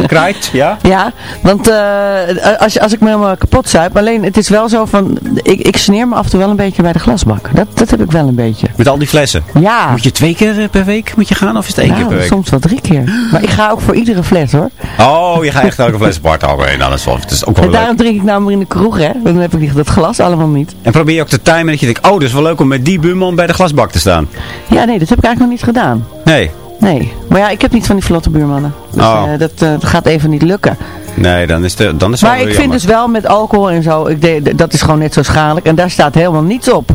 Kraait, ja? ja, want eh, als, je- als ik me helemaal kapot zuip, alleen het is wel zo van, ik, ik sneer me af en toe wel een beetje bij de glasbak. Dat, dat heb ik wel een beetje. Met al die flessen. Ja. Moet je twee keer eh, per week moet je gaan of is het één keer Nou, per week? soms wel drie keer. Maar ik ga ook voor iedere fles hoor. Oh, je gaat echt elke fles Bart over. En dan is het wel- het is ook wel En leuk. daarom drink ik nou maar in de kroeg hè. Dan heb ik dat glas allemaal niet. En probeer je ook te timen dat je denkt, oh, dat is wel leuk om met die buurman bij de glasbak te staan. Ja nee, dat heb ik eigenlijk nog niet gedaan. Nee. Nee. Maar ja, ik heb niet van die vlotte buurmannen. Dus Oh. eh, dat, eh, dat gaat even niet lukken. Nee, dan is, de, dan is het Maar ik vind jammer. dus wel met alcohol en zo, ik de, dat is gewoon net zo schadelijk. En daar staat helemaal niets op.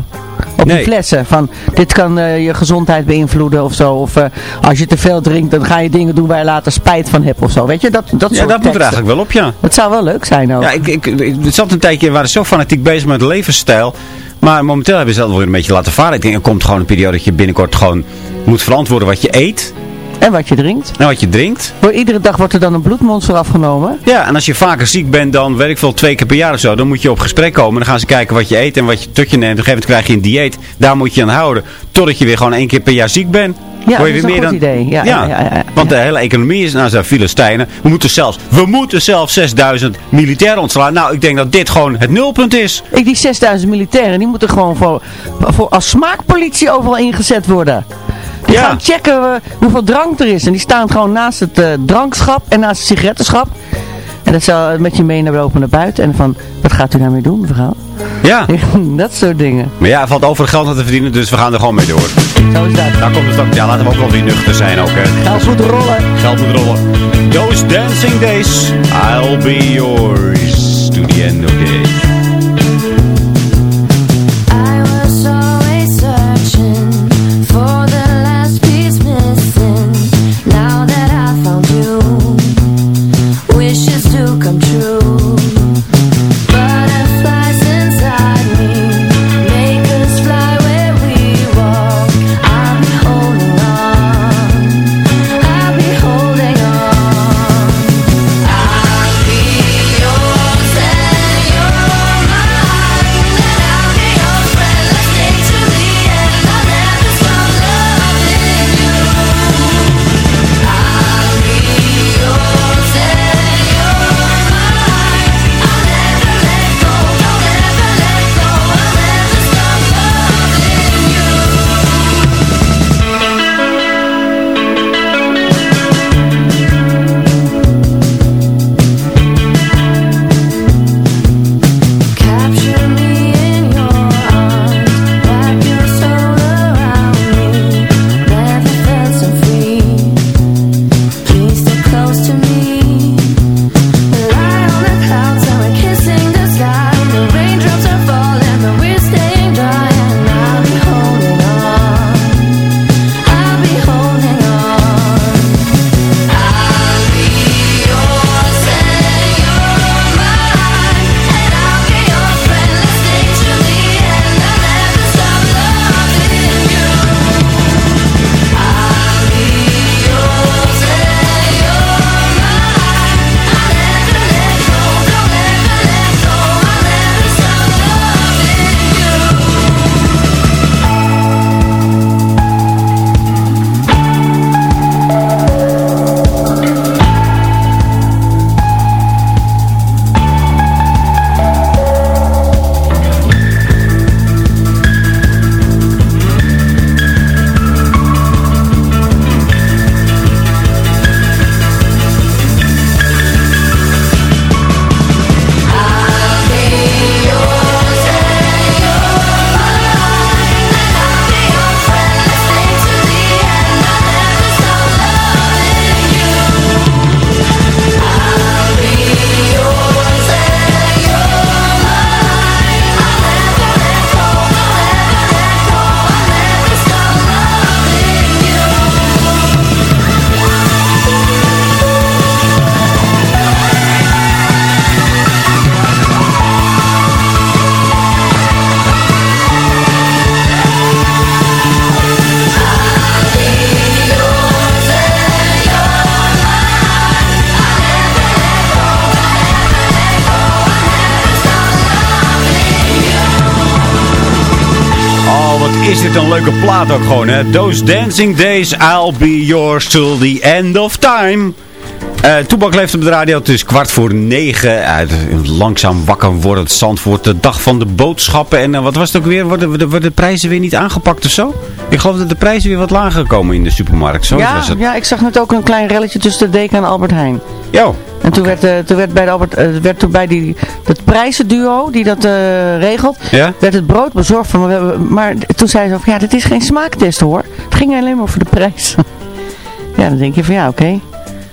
Op Nee. die flessen. Van, dit kan eh, je gezondheid beïnvloeden of zo. Of als je te veel drinkt, dan ga je dingen doen waar je later spijt van hebt of zo. Weet je, dat, dat Ja, soort dat moet er eigenlijk wel op, ja. Dat zou wel leuk zijn ook. Ja, ik, ik, ik, het zat een tijdje, we waren zo fanatiek bezig met levensstijl. Maar momenteel hebben ze dat wel weer een beetje laten varen. Ik denk, er komt gewoon een periode dat je binnenkort gewoon moet verantwoorden wat je eet En wat je drinkt. en wat je drinkt. Voor iedere dag wordt er dan een bloedmonster afgenomen. Ja, en als je vaker ziek bent dan, weet ik veel, twee keer per jaar of zo, dan moet je op gesprek komen. En dan gaan ze kijken wat je eet en wat je tot je neemt. Op een gegeven moment krijg je een dieet. Daar moet je aan houden. Totdat je weer gewoon één keer per jaar ziek bent. Ja, dat is een goed dan... idee. Ja, ja, ja, ja, Want de hele economie is naar zijn Filistijnen. We moeten zelfs, we moeten zelfs 6000 militairen ontslaan. Nou, ik denk dat dit gewoon het nulpunt is. Ik, die 6000 militairen, die moeten gewoon voor, voor als smaakpolitie overal ingezet worden. Die Ja. gaan checken eh, hoeveel drank er is. En die staan gewoon naast het eh, drankschap en naast het sigarettenschap. En dat zal met je mee naar lopen naar buiten. En van, wat gaat u daarmee doen, mevrouw? Ja. dat soort dingen. Maar ja, er valt over geld aan te verdienen, dus we gaan er gewoon mee door. Zo is dat. Daar komt het ook. Ja, laten we ook wel weer nuchter zijn ook, hè. Geld moet rollen. Geld moet rollen. Those dancing days, I'll be yours to the end of days. Plaat ook gewoon, hè? Those Dancing Days, I'll be yours till the end of time. Eh Toebak leeft op de radio, het is kwart voor negen. Uit langzaam wakker wordend Zandvoort, de dag van de boodschappen. En eh, wat was het ook weer? Worden, worden, worden de prijzen weer niet aangepakt of zo? Ik geloof dat de prijzen weer wat lager komen in de supermarkt. Zo Ja, was het. ja, ik zag net ook een klein relletje tussen de Deken en Albert Heijn. Jo. En toen werd, eh, toen werd bij, de Albert, eh, werd toen bij die, dat prijzenduo die dat eh, regelt, Ja? werd het brood bezorgd. Van, maar toen zei ze van, ja, dit is geen smaaktest hoor. Het ging alleen maar voor de prijs. ja, dan denk je van, ja, oké.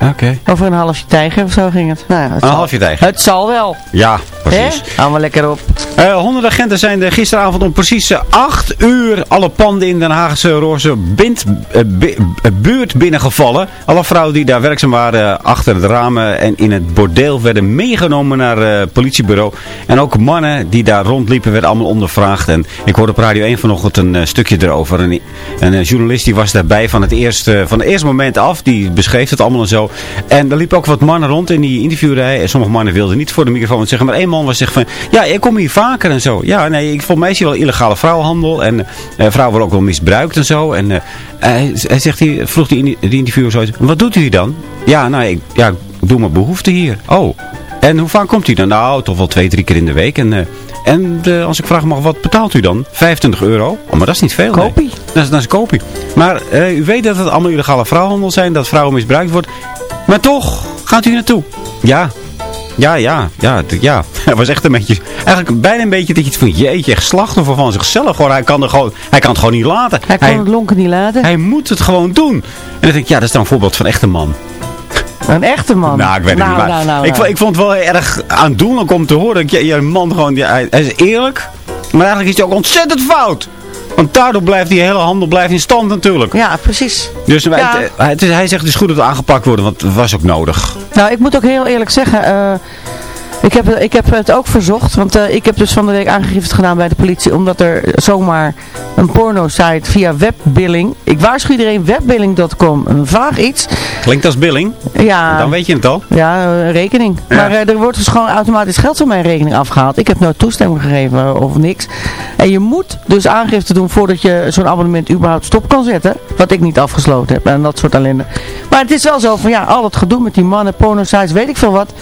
Oké. Over een halfje tijger of zo ging het. Nou, ja, het Een zal- halfje tegen. Het zal wel. Ja, precies. Hou maar lekker op. Eh, honderden agenten zijn er gisteravond om precies eh, 8 uur alle panden in Den Haagse Roze bind, eh, eh, buurt binnengevallen. Alle vrouwen die daar werkzaam waren achter de ramen en in het bordeel werden meegenomen naar het politiebureau. En ook mannen die daar rondliepen werden allemaal ondervraagd. En ik hoorde op Radio 1 vanochtend een stukje erover. En een journalist die was daarbij van het, eerste, van het eerste moment af. Die beschreef het allemaal en zo. En er liepen ook wat mannen rond in die interviewrij. En sommige mannen wilden niet voor de microfoon zeggen. Maar één man was zeg van, ja, ik kom hier vaker en zo. Ja, nee, ik, volgens mij is hier wel illegale vrouwenhandel. En eh, vrouwen worden ook wel misbruikt en zo. En eh, hij, hij zegt, hij, vroeg die, die interviewer zo, wat doet u dan? Ja, nou, ik, ja, ik doe mijn behoefte hier. Oh, en hoe vaak komt u dan? Nou, toch wel twee, drie keer in de week. En, eh, en als ik vraag mag, wat betaalt u dan? 25 euro? Oh, maar dat is niet veel. nee. Kopie. Dat is, dat is een kopie. Maar u weet dat het allemaal illegale vrouwenhandel zijn, dat vrouwen misbruikt wordt. Maar toch, gaat u naartoe? Ja. Ja, ja, ja, ja. Hij was echt een beetje, eigenlijk bijna een beetje dat je het van jeetje, echt slachtoffer van zichzelf. Gewoon, hij kan, er gewoon, hij kan het gewoon niet laten. Hij kon het lonken niet laten. hij moet het gewoon doen. En dan denk ik, ja, dat is dan een voorbeeld van echt een man. Een echte man. Nou, ik weet het nou, niet. Maar nou, nou, ik, nou. vond- ik vond het wel erg aandoenlijk om te horen. Dat je, je man gewoon, ja, hij, hij is eerlijk. Maar eigenlijk is hij ook ontzettend fout. Want daardoor blijft die hele handel blijft in stand natuurlijk. Ja, precies. Dus Ja. het- hij zegt het is goed dat het aangepakt wordt, want het was ook nodig. Nou, ik moet ook heel eerlijk zeggen, eh, ik, heb, ik heb het ook verzocht, want eh, ik heb dus van de week aangifte gedaan bij de politie, omdat er zomaar een porno-site via webbilling, ik waarschuw iedereen, webbilling.com, een vaag iets. Klinkt als billing, Ja, dan weet je het al. ja een rekening. Ja. Maar eh, er wordt dus gewoon automatisch geld van mijn rekening afgehaald. Ik heb nooit toestemming gegeven of niks. En je moet dus aangifte doen voordat je zo'n abonnement überhaupt stop kan zetten. Wat ik niet afgesloten heb en dat soort ellende. Maar het is wel zo van ja, al het gedoe met die mannen, porno-sites, weet ik veel wat.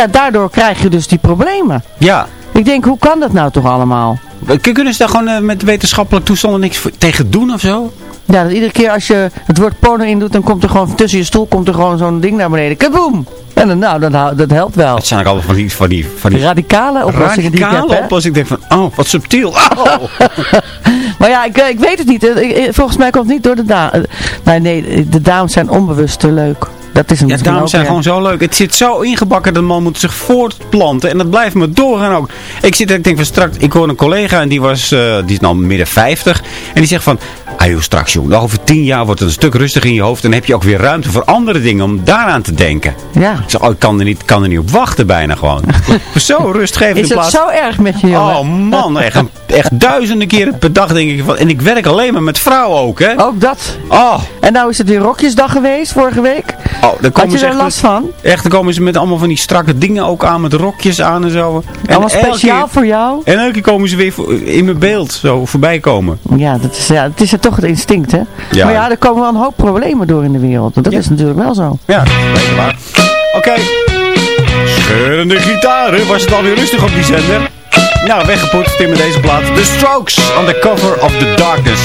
Ja, daardoor krijg je dus die problemen. Ja. Ik denk, hoe kan dat nou toch allemaal? Kun- Kunnen ze daar gewoon eh, met wetenschappelijk toestanden niks tegen doen of zo? Ja, dat iedere keer als je het woord porno indoet, dan komt er gewoon tussen je stoel komt er gewoon zo'n ding naar beneden. Kaboom! En dan, nou, dat, dat helpt wel. Het zijn ook allemaal van die, van die, van die Radicale oplossingen die ik heb, radicale oplossingen. Ik denk van, oh, wat subtiel. Oh. Maar ja, ik, ik weet het niet. Eh, eh, Volgens mij komt het niet door de dames. Nee, nee, de dames zijn onbewust te leuk. Dat is Ja, dames zijn ja. gewoon zo leuk. Het zit zo ingebakken, dat man moet zich voortplanten. En dat blijft me doorgaan ook. Ik zit ik denk van straks, ik hoor een collega en die was, eh, die is nou midden 50. En die zegt van, ah joh, straks joh, nog over 10 jaar wordt het een stuk rustiger in je hoofd. En dan heb je ook weer ruimte voor andere dingen om daaraan te denken. Ja. Ik zeg, oh, ik kan er niet, kan er niet op wachten bijna gewoon. zo rustgevend Is het plaats zo erg met je jongen? Oh man, echt, een- echt duizenden keren per dag denk ik van. En ik werk alleen maar met vrouwen ook, hè. Ook dat. Oh, En nou is het weer rokjesdag geweest, vorige week. Oh dan Had komen je ze er last van? echt, dan komen ze met allemaal van die strakke dingen ook aan, met rokjes aan en zo. En Allemaal speciaal keer- voor jou? En elke keer komen ze weer voor- in mijn beeld zo voorbij komen. Ja, dat is, ja, het is er toch het instinct, hè? Ja. Maar ja, er komen wel een hoop problemen door in de wereld. Dat is natuurlijk wel zo. Ja, weet je waar. Oké. Scheurende gitaren. Was het alweer rustig op die zender? Nou, weggepoetst in met deze plaat. The Strokes on the cover of the darkness.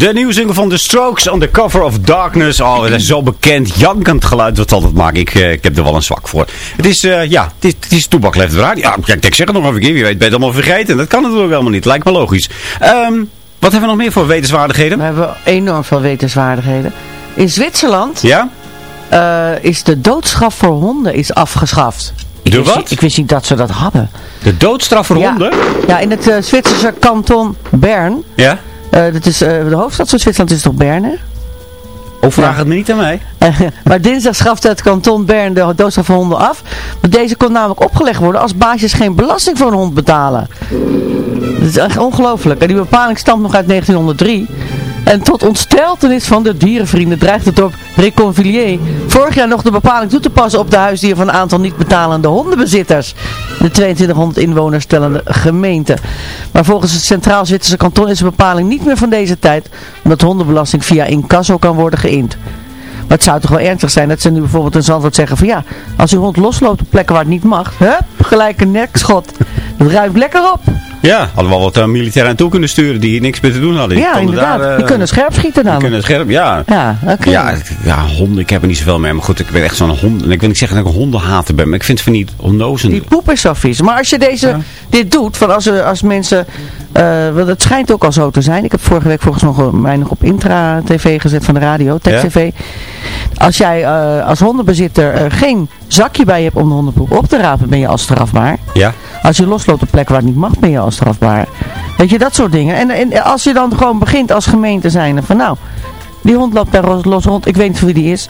De nieuwe single van The Strokes on the cover of Darkness. Oh, dat is zo bekend. Jankend geluid wat zal dat maken. Ik, eh, ik heb er wel een zwak voor. Het is, eh, ja, het is, het is Toebak Left. Ja, kijk, ik zeg het nog even een keer. Wie weet ben je het allemaal vergeten. Dat kan natuurlijk helemaal niet. Lijkt me logisch. Ehm, wat hebben we nog meer voor wetenswaardigheden? We hebben enorm veel wetenswaardigheden. In Zwitserland Ja? eh, is de doodstraf voor honden is afgeschaft. Ik De wat? Ik wist niet dat ze dat hadden. De doodstraf voor Ja. honden? Ja, in het Zwitserse kanton Bern. Ja? Eh, dat is, eh, de hoofdstad van Zwitserland is toch Bern, hè? Of vraag Ja. het me niet aan mij. maar dinsdag schafte het kanton Bern de doodstraf voor honden af. Maar deze kon namelijk opgelegd worden als baasjes geen belasting voor een hond betalen. Dat is echt ongelooflijk. En die bepaling stamt nog uit 1903. En tot ontsteltenis van de dierenvrienden dreigt het dorp Reconvilier vorig jaar nog de bepaling toe te passen op de huisdieren van een aantal niet betalende hondenbezitters. De 2200 inwoners stellende gemeente. Maar volgens het Centraal Zwitserse kanton is de bepaling niet meer van deze tijd, omdat hondenbelasting via incasso kan worden geïnd. Maar het zou toch wel ernstig zijn dat ze nu bijvoorbeeld in Zandvoort zeggen van ja, als uw hond losloopt op plekken waar het niet mag, hup, gelijk een nekschot. Dat ruimt lekker op. Ja, hadden we wel wat uh, militairen aan toe kunnen sturen die hier niks meer te doen hadden. Ja, inderdaad. daar, eh, die kunnen scherp schieten dan. Die kunnen scherp, ja. Ja, oké. Ja, ja, honden, ik heb er niet zoveel mee. Maar goed, ik ben echt zo'n hond. En ik wil niet zeggen dat ik een hondenhater ben, maar ik vind het van niet onnozen. Die poep is zo vies. Maar als je deze, dit doet, van als, er- als mensen, eh, want het schijnt ook al zo te zijn. Ik heb vorige week volgens nog, mij nog op Intra-TV gezet van de radio, Text Ja? TV. Als jij eh, als hondenbezitter eh, geen zakje bij je hebt om de hondenpoep op te rapen, ben je al strafbaar. Ja? Als je losloopt op plekken waar het niet mag, ben je al strafbaar. Weet je, dat soort dingen. En, en als je dan gewoon begint als gemeente zijn van nou, die hond loopt daar los, rond, ik weet niet wie die is.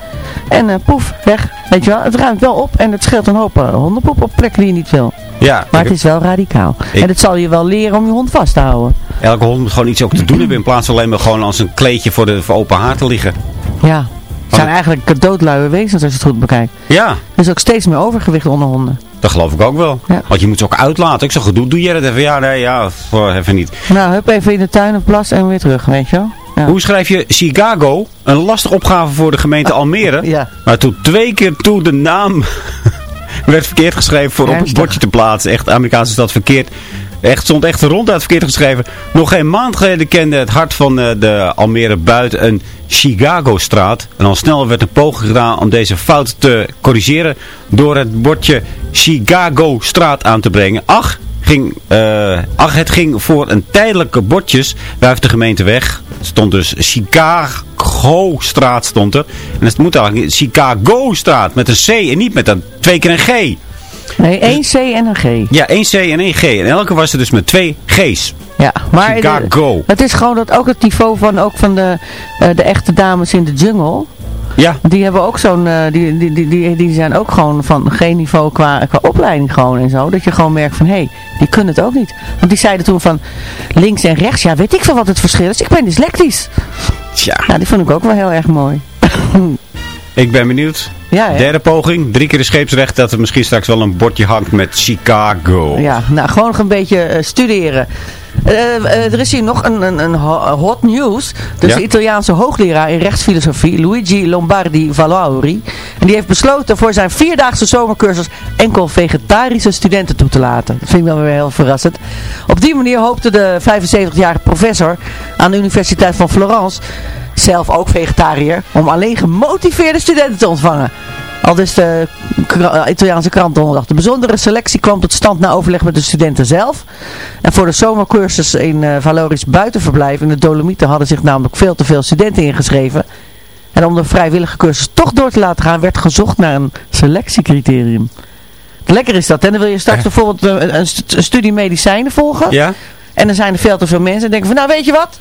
En eh, poef, weg. Weet je wel, het ruimt wel op en het scheelt een hoop eh, hondenpoep op plekken die je niet wil. Ja, Maar het is wel radicaal. En het zal je wel leren om je hond vast te houden. elke hond moet gewoon iets ook te doen hebben in plaats van alleen maar gewoon als een kleedje voor, de, voor open haar te liggen. Ja. Het zijn eigenlijk doodluie wezens als je het goed bekijkt. Ja, Er is ook steeds meer overgewicht onder honden. Dat geloof ik ook wel. Ja. Want je moet ze ook uitlaten. Ik zeg, doe, doe jij dat even? Ja, nee, ja, even niet. Nou, hup even in de tuin of plas en weer terug, weet je wel. Ja. Hoe schrijf je Chicago? Een lastige opgave voor de gemeente Almere. Ja. Maar toen twee keer toe de naam werd verkeerd geschreven voor op het bordje te plaatsen. Echt, Amerikaans is dat verkeerd. Echt, stond echt ronduit verkeerd geschreven. Nog geen maand geleden kende het hart van eh, de Almere buiten een Chicago-straat. En al snel werd een poging gedaan om deze fout te corrigeren door het bordje Chicago-straat aan te brengen. Ach, ging, eh, ach, het ging voor een tijdelijke bordjes, wuift de gemeente weg. Het stond dus Chicago-straat stond er. En het moet eigenlijk Chicago-straat met een C en niet met een twee keer een G. Nee, één C en een G. Ja, één C en één G. En elke was er dus met twee G's. Ja, maar Chicago. de- het is gewoon dat ook het niveau van, ook van de, eh, de echte dames in de jungle. Ja, Die hebben ook zo'n, eh, die, die, die, die, die zijn ook gewoon van geen niveau qua, qua opleiding gewoon en zo. Dat je gewoon merkt van, hé, hey, die kunnen het ook niet. Want die zeiden toen van links en rechts, ja weet ik veel wat het verschil is. Ik ben dyslectisch. tja. Ja, die vond ik ook wel heel erg mooi. Ik ben benieuwd. Ja? Derde poging, drie keer de scheepsrecht, dat er misschien straks wel een bordje hangt met Chicago. Ja, nou gewoon nog een beetje eh, studeren. Eh, eh, er is hier nog een, een, een ho- hot news. Dus Ja? de Italiaanse hoogleraar in rechtsfilosofie, Luigi Lombardi Valauri. En die heeft besloten voor zijn vierdaagse zomercursus enkel vegetarische studenten toe te laten. Dat vind ik wel weer heel verrassend. Op die manier hoopte de 75-jarige professor aan de Universiteit van Florence, zelf ook vegetariër, om alleen gemotiveerde studenten te ontvangen. Al dus de eh, Italiaanse krant donderdag. De bijzondere selectie kwam tot stand na overleg met de studenten zelf. En voor de zomercursus in eh Valoris buitenverblijf in de Dolomieten hadden zich namelijk veel te veel studenten ingeschreven. En om de vrijwillige cursus toch door te laten gaan werd gezocht naar een selectiecriterium. Lekker is dat. En dan wil je straks bijvoorbeeld een, een studie medicijnen volgen. Ja? En dan zijn er veel te veel mensen. En denken van, nou weet je wat?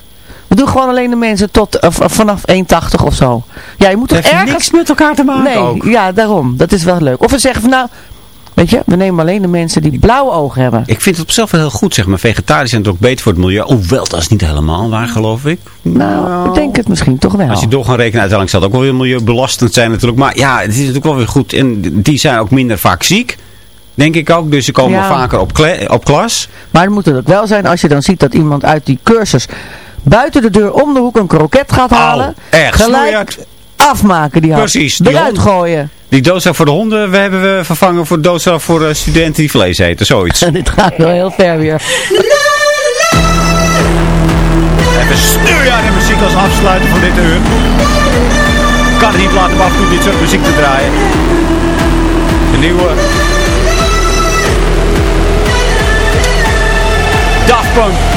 We doen gewoon alleen de mensen tot, eh, vanaf 1,80 of zo. Ja, je moet toch Het heeft ergens... niks met elkaar te maken Nee, ook. ja, daarom. Dat is wel leuk. Of we zeggen van, nou, weet je, we nemen alleen de mensen die blauwe ogen hebben. Ik vind het op zichzelf wel heel goed, zeg maar. Vegetarisch zijn het ook beter voor het milieu. Hoewel, dat is niet helemaal waar, geloof ik. Nou, ik denk het misschien toch wel. Als je door gaat rekenen, uiteindelijk zal het ook wel weer milieubelastend zijn natuurlijk. Maar ja, het is natuurlijk wel weer goed. En die zijn ook minder vaak ziek. Denk ik ook. Dus ze komen Ja. vaker op, op klas. Maar het moet het ook wel zijn als je dan ziet dat iemand uit die cursus buiten de deur om de hoek een kroket gaat halen. Au, echt, Gelijk afmaken die hap. Precies, die Eruit hond. gooien. Die doodstraf voor de honden we hebben we vervangen voor doodstraf voor eh, studenten die vlees eten. Zoiets. Dit gaat wel heel ver weer. Even snoeien de muziek als afsluiter van dit uur. Ik kan het niet laten om af en toe dit soort muziek te draaien. De nieuwe... Daft Punk.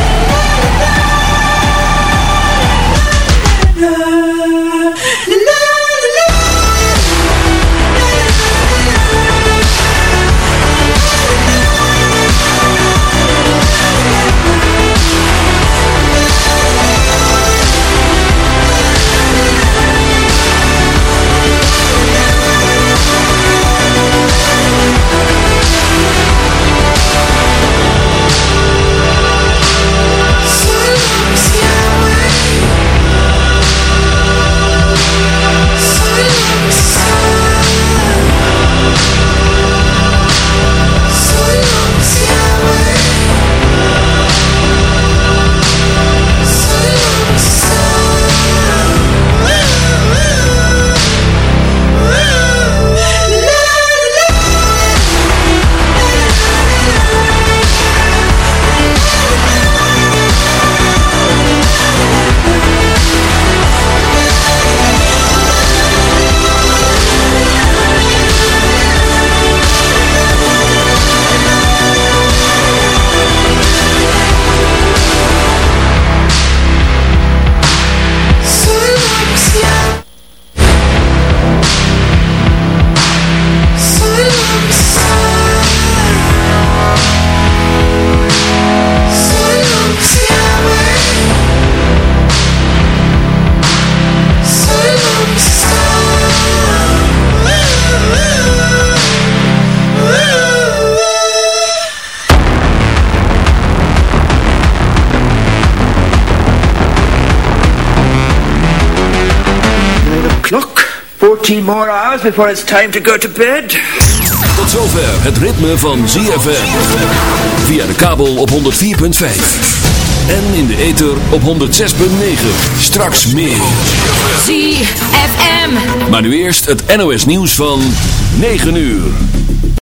Before it's time to go to bed. Tot zover het ritme van ZFM. Via de kabel op 104.5. En in de ether op 106.9. Straks meer. ZFM. Maar nu eerst het NOS nieuws van 9 uur.